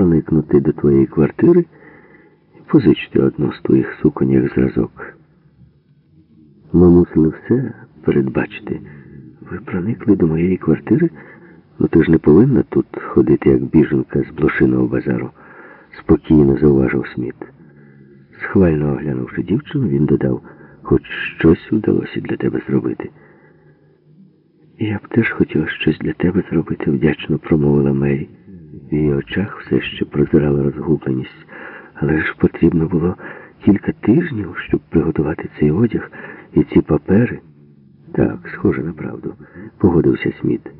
проникнути до твоєї квартири і позичити одну з твоїх суконь зразок. Ми мусили все передбачити. Ви проникли до моєї квартири? Ну ти ж не повинна тут ходити, як біженка з блошиного базару, спокійно зауважив Сміт. Схвально оглянувши дівчину, він додав, хоч щось вдалося для тебе зробити. Я б теж хотіла щось для тебе зробити, вдячно промовила Мері. В її очах все ще прозирала розгубленість, але ж потрібно було кілька тижнів, щоб приготувати цей одяг і ці папери. Так, схоже на правду, погодився Сміт.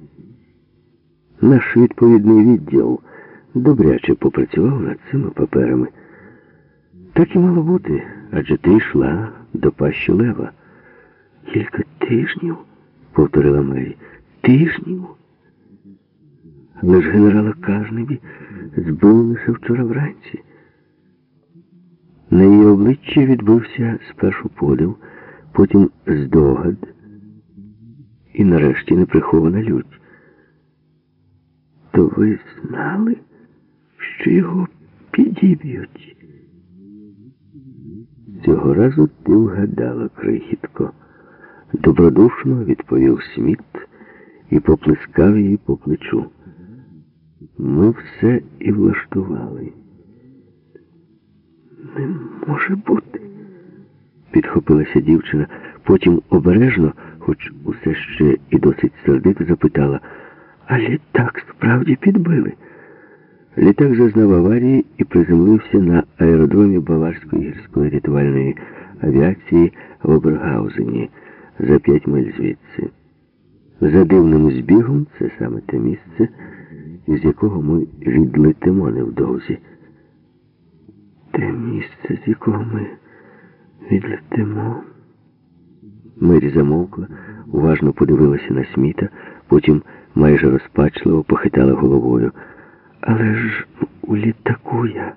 Наш відповідний відділ добряче попрацював над цими паперами. Так і мало бути, адже ти йшла до пащі лева. Кілька тижнів, повторила Мері. Тижнів? Але ж генерала Карнебі збили лише вчора вранці. На її обличчі відбився спершу подив, потім здогад і нарешті неприхована лють. То ви знали, що його підіб'ють? Цього разу ти вгадала, крихітко. Добродушно відповів Сміт і поплескав її по плечу. Ми все і влаштували. Не може бути, підхопилася дівчина, потім обережно, хоч усе ще і досить сердито запитала, а літак справді підбили. Літак зазнав аварії і приземлився на аеродромі Баварської гірської рятувальної авіації в Обергаузені за п'ять миль звідси. За дивним збігом це саме те місце, із якого ми відлетимо невдовзі. Те місце, з якого ми відлетимо. Мері замовкла, уважно подивилася на сміта, потім майже розпачливо похитала головою. Але ж у літаку я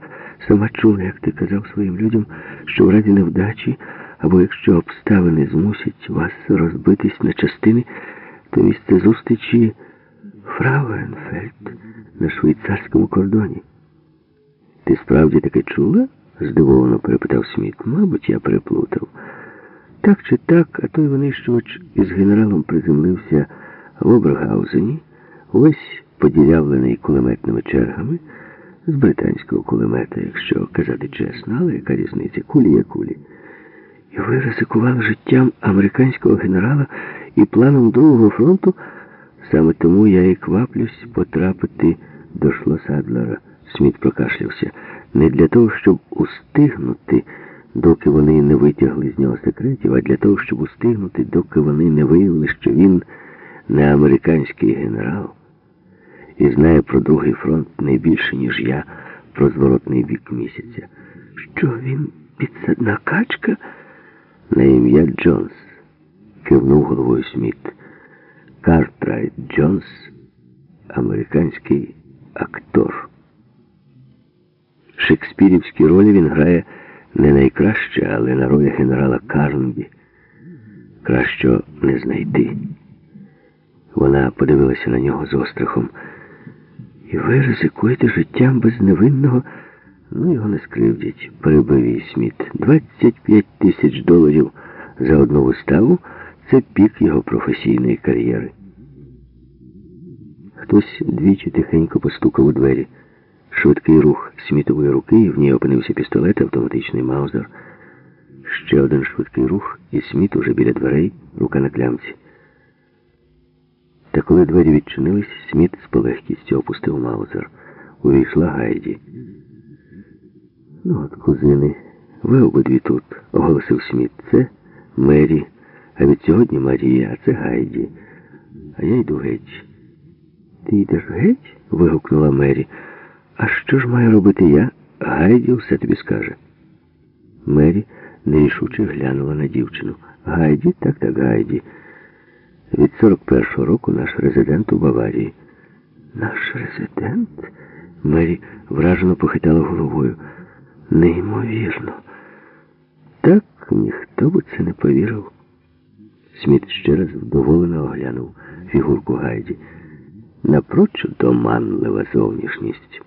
сама чула, як ти казав своїм людям, що в разі невдачі, або якщо обставини змусять вас розбитись на частини, то місце зустрічі Фрауенфельд на швейцарському кордоні. Ти справді таке чула? здивовано перепитав Сміт. Мабуть, я переплутав. Так чи так, а той винищувач із генералом приземлився в Обергаузені, весь поділявлений кулеметними чергами з британського кулемета, якщо казати чесно, але яка різниця? Кулі є кулі. І ви ризикували життям американського генерала і планом Другого фронту. Саме тому я і кваплюсь потрапити до Шлосадлера. Сміт прокашлявся. Не для того, щоб устигнути, доки вони не витягли з нього секретів, а для того, щоб устигнути, доки вони не виявили, що він не американський генерал і знає про другий фронт не більше, ніж я про зворотний бік місяця. Що він підсадна качка? На ім'я Джонс, кивнув головою Сміт. Картрайт Джонс, американський актор. Шекспірівські ролі він грає не найкраще, але на ролі генерала Карнбі. Краще не знайти. Вона подивилася на нього з острахом. І ви ризикуєте життям безневинного, ну його не скривдять, перебив її Сміт. 25 тисяч доларів за одну виставу це пік його професійної кар'єри. Хтось двічі тихенько постукав у двері. Швидкий рух смітової руки, і в ній опинився пістолет, автоматичний маузер. Ще один швидкий рух, і сміт уже біля дверей, рука на клямці. Та коли двері відчинились, Сміт з полегкістю опустив маузер. Увійшла Гайді. Ну от, кузини, ви обидві тут, оголосив Сміт. Це Мері, а від сьогодні Марія, а це Гайді. А я йду геть. Ти йдеш геть? вигукнула Мері. А що ж маю робити я? Гайді все тобі скаже. Мері нерішуче глянула на дівчину. Гайді, так так, Гайді. Від 41-го року наш резидент у Баварії. Наш резидент? Мері вражено похитала головою. Неймовірно. Так ніхто би це не повірив. Сміт ще раз вдоволено оглянув фігурку Гайді. Напрочуд доманлива зовнішність.